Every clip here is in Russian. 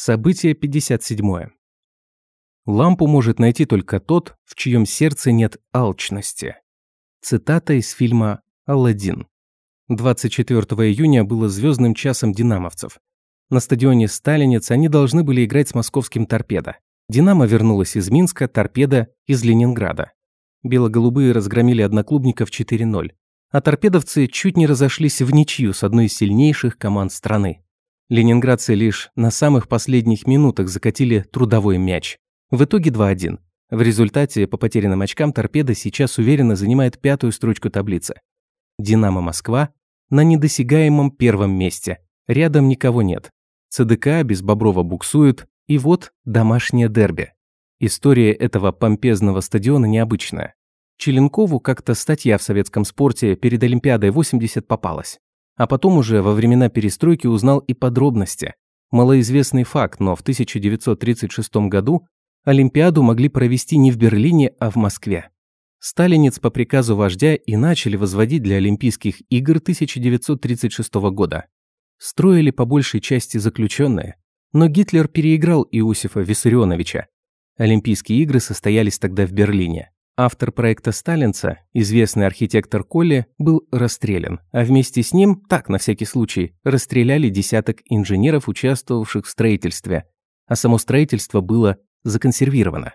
Событие 57. Лампу может найти только тот, в чьем сердце нет алчности. Цитата из фильма «Алладин». 24 июня было звездным часом динамовцев. На стадионе «Сталинец» они должны были играть с московским «Торпедо». «Динамо» вернулась из Минска, «Торпедо» из Ленинграда. Бело-голубые разгромили одноклубников 4-0. А торпедовцы чуть не разошлись в ничью с одной из сильнейших команд страны. Ленинградцы лишь на самых последних минутах закатили трудовой мяч. В итоге 2-1. В результате по потерянным очкам торпеда сейчас уверенно занимает пятую строчку таблицы. «Динамо Москва» на недосягаемом первом месте. Рядом никого нет. ЦДК без Боброва буксует, и вот домашнее дерби. История этого помпезного стадиона необычная. Челенкову как-то статья в советском спорте перед Олимпиадой 80 попалась. А потом уже во времена перестройки узнал и подробности. Малоизвестный факт, но в 1936 году Олимпиаду могли провести не в Берлине, а в Москве. Сталинец по приказу вождя и начали возводить для Олимпийских игр 1936 года. Строили по большей части заключенные, но Гитлер переиграл Иосифа Виссарионовича. Олимпийские игры состоялись тогда в Берлине. Автор проекта Сталинца, известный архитектор Колли, был расстрелян, а вместе с ним, так на всякий случай, расстреляли десяток инженеров, участвовавших в строительстве, а само строительство было законсервировано.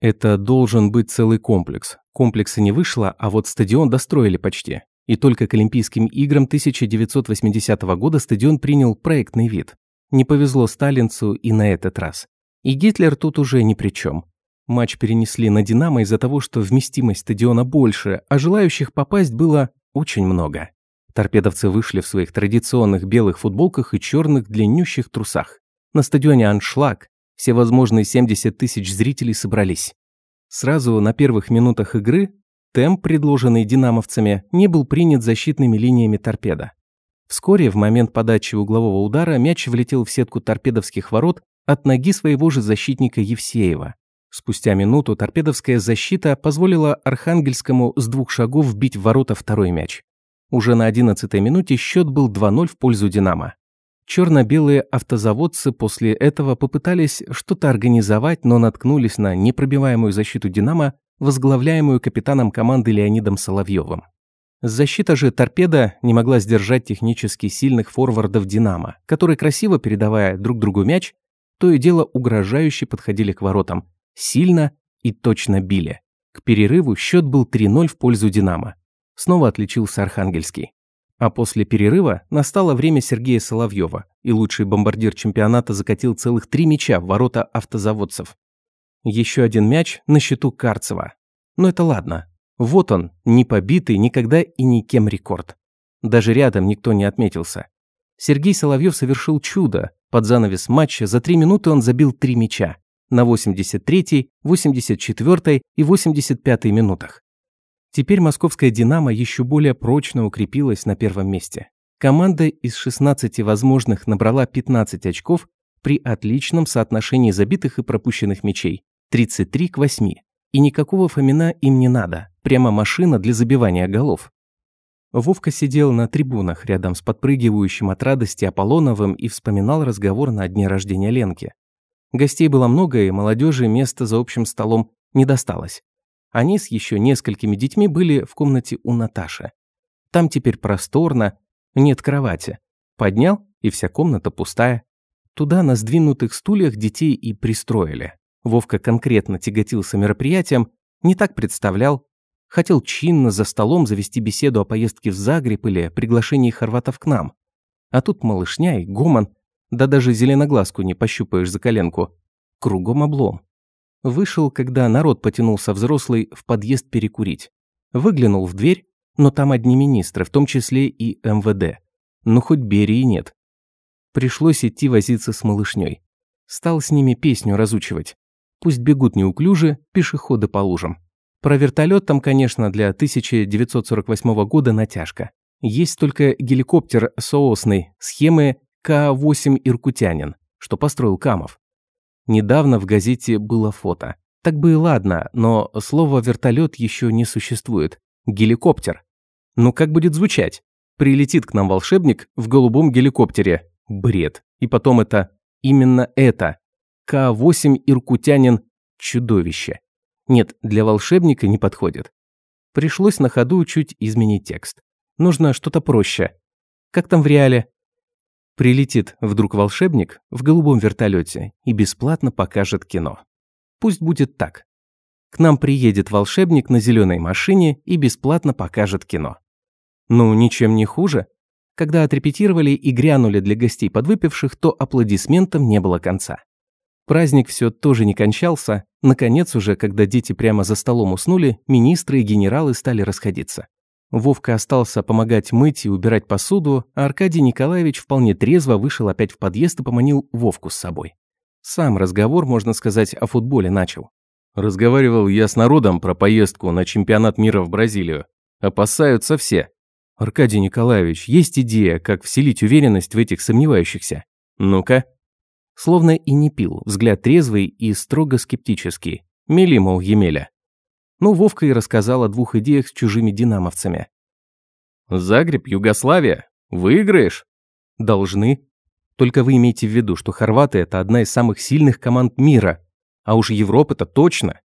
Это должен быть целый комплекс. Комплекса не вышло, а вот стадион достроили почти. И только к Олимпийским играм 1980 года стадион принял проектный вид. Не повезло сталинцу и на этот раз. И Гитлер тут уже ни при чем. Матч перенесли на «Динамо» из-за того, что вместимость стадиона больше, а желающих попасть было очень много. Торпедовцы вышли в своих традиционных белых футболках и черных длиннющих трусах. На стадионе «Аншлаг» все возможные 70 тысяч зрителей собрались. Сразу на первых минутах игры темп, предложенный динамовцами, не был принят защитными линиями торпеда. Вскоре, в момент подачи углового удара, мяч влетел в сетку торпедовских ворот от ноги своего же защитника Евсеева. Спустя минуту торпедовская защита позволила Архангельскому с двух шагов вбить в ворота второй мяч. Уже на 11-й минуте счет был 2-0 в пользу «Динамо». Черно-белые автозаводцы после этого попытались что-то организовать, но наткнулись на непробиваемую защиту «Динамо», возглавляемую капитаном команды Леонидом Соловьевым. Защита же торпеда не могла сдержать технически сильных форвардов «Динамо», которые, красиво передавая друг другу мяч, то и дело угрожающе подходили к воротам, сильно и точно били. К перерыву счет был 3-0 в пользу «Динамо». Снова отличился Архангельский. А после перерыва настало время Сергея Соловьева, и лучший бомбардир чемпионата закатил целых три мяча в ворота автозаводцев. Еще один мяч на счету Карцева. Но это ладно. Вот он, не побитый никогда и никем рекорд. Даже рядом никто не отметился. Сергей Соловьев совершил чудо. Под занавес матча за три минуты он забил три мяча. На 83-й, 84-й и 85-й минутах. Теперь московская «Динамо» еще более прочно укрепилась на первом месте. Команда из 16 возможных набрала 15 очков при отличном соотношении забитых и пропущенных мячей – 33 к 8. И никакого Фомина им не надо, прямо машина для забивания голов. Вовка сидел на трибунах рядом с подпрыгивающим от радости Аполлоновым и вспоминал разговор на дне рождения Ленки. Гостей было много, и молодежи места за общим столом не досталось. Они с еще несколькими детьми были в комнате у Наташи. Там теперь просторно, нет кровати. Поднял, и вся комната пустая. Туда на сдвинутых стульях детей и пристроили. Вовка конкретно тяготился мероприятием, не так представлял. Хотел чинно за столом завести беседу о поездке в Загреб или приглашении хорватов к нам. А тут малышня и гомон, да даже зеленоглазку не пощупаешь за коленку. Кругом облом. Вышел, когда народ потянулся взрослый в подъезд перекурить. Выглянул в дверь, но там одни министры, в том числе и МВД. Ну хоть Берии нет. Пришлось идти возиться с малышней. Стал с ними песню разучивать. Пусть бегут неуклюже, пешеходы по лужам. Про вертолет там, конечно, для 1948 года натяжка. Есть только геликоптер соосный, схемы К-8 «Иркутянин», что построил Камов. Недавно в газете было фото. Так бы и ладно, но слово «вертолет» еще не существует. Геликоптер. Ну как будет звучать? Прилетит к нам волшебник в голубом геликоптере. Бред. И потом это именно это. К8 иркутянин – чудовище. Нет, для волшебника не подходит. Пришлось на ходу чуть изменить текст. Нужно что-то проще. Как там в реале? Прилетит вдруг волшебник в голубом вертолете и бесплатно покажет кино. Пусть будет так. К нам приедет волшебник на зеленой машине и бесплатно покажет кино. Ну, ничем не хуже. Когда отрепетировали и грянули для гостей подвыпивших, то аплодисментам не было конца. Праздник все тоже не кончался. Наконец уже, когда дети прямо за столом уснули, министры и генералы стали расходиться. Вовка остался помогать мыть и убирать посуду, а Аркадий Николаевич вполне трезво вышел опять в подъезд и поманил Вовку с собой. Сам разговор, можно сказать, о футболе начал. Разговаривал я с народом про поездку на чемпионат мира в Бразилию. Опасаются все. Аркадий Николаевич, есть идея, как вселить уверенность в этих сомневающихся? Ну-ка. Словно и не пил, взгляд трезвый и строго скептический. Мели, мол, Емеля. Ну, Вовка и рассказал о двух идеях с чужими динамовцами. «Загреб, Югославия. Выиграешь?» «Должны. Только вы имейте в виду, что хорваты – это одна из самых сильных команд мира. А уж Европа-то точно».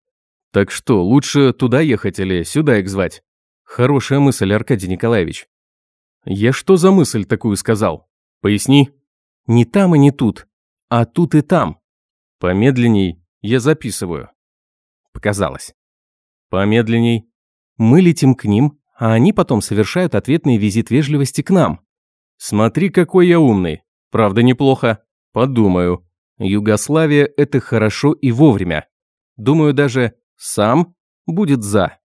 «Так что, лучше туда ехать или сюда их звать?» «Хорошая мысль, Аркадий Николаевич». «Я что за мысль такую сказал? Поясни». «Не там и не тут а тут и там. Помедленней, я записываю. Показалось. Помедленней. Мы летим к ним, а они потом совершают ответный визит вежливости к нам. Смотри, какой я умный. Правда, неплохо. Подумаю. Югославия – это хорошо и вовремя. Думаю, даже сам будет за.